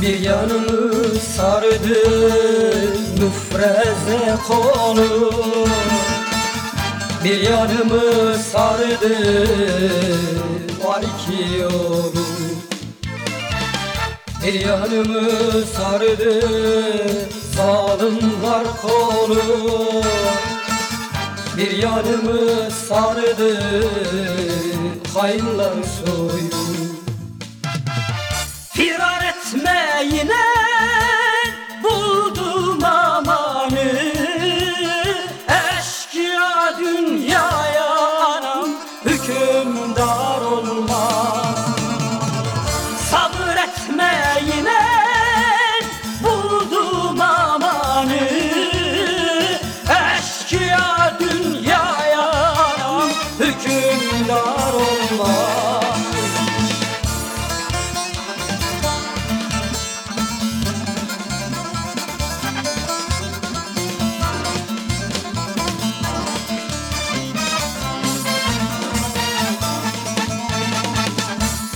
Bir yanımı sardı müfreze konu. Bir yanımı sardı var iki yolu Bir yanımı sardı zalimler kolu Bir yanımı sardı hainler soyu Eşkıya dünyaya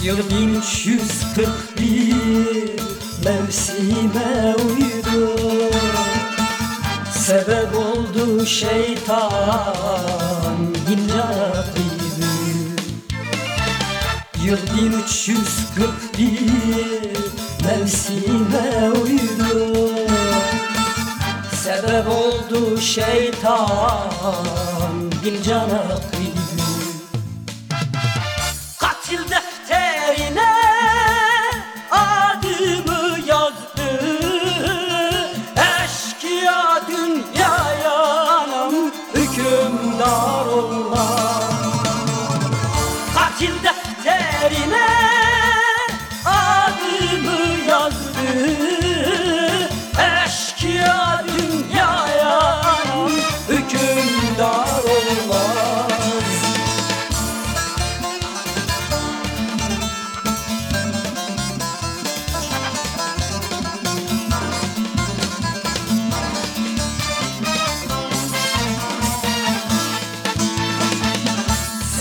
Yıl 1341 mevsime uydu. Sebep oldu şeytan minnat kıydı Yıl 1341 mevsime uydu. Sebep oldu şeytan bin cana kıydı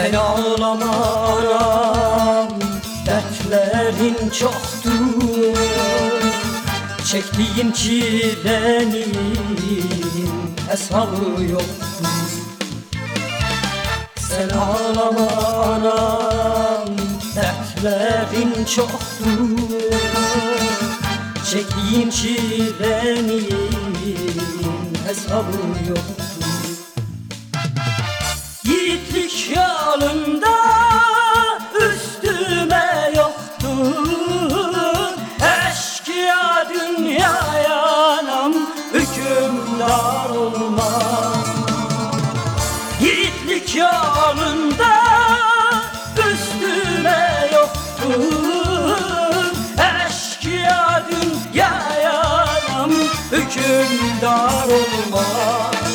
Sen ağlama Dertlerin çoktur. Çektiğin çilenin hesabı yoktur. Sen ağlama Dertlerin çoktur. Çektiğin çilenin hesabı yoktur. Yiğitlik yolunda üstüme yoktur. Eşkıya dünyaya anam hükümdar olmaz Yiğitlik yolunda üstüme yoktur. Eşkıya dünyaya anam hükümdar olmaz